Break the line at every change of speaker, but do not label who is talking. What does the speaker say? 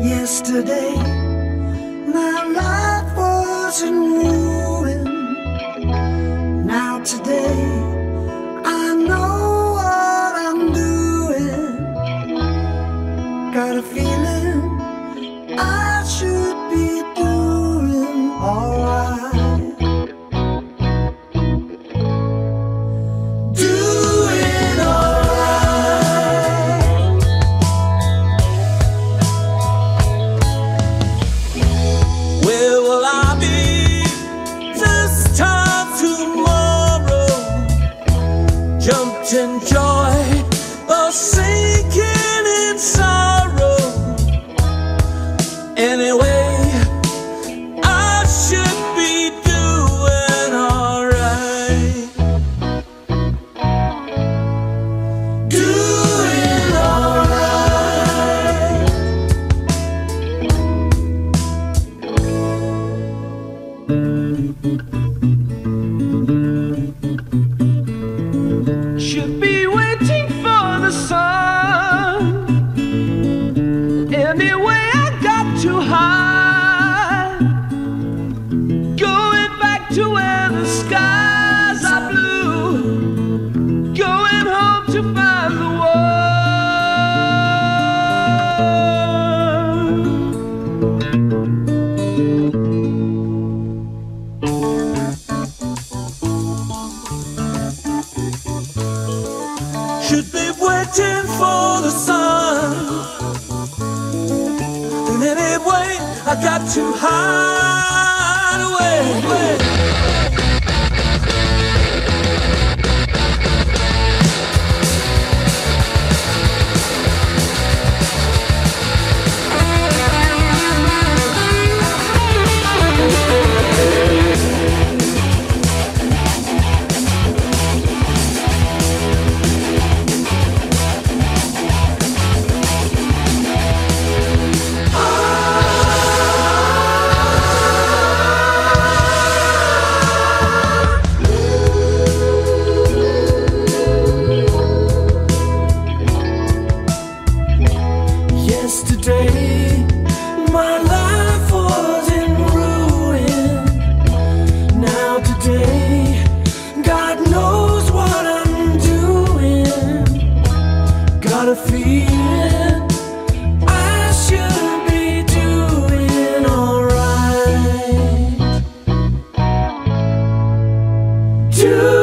Yesterday
Oh, sinking
inside. Going back to where the skies are blue. Going home to find the one.
Should be waiting for the I got
too high. to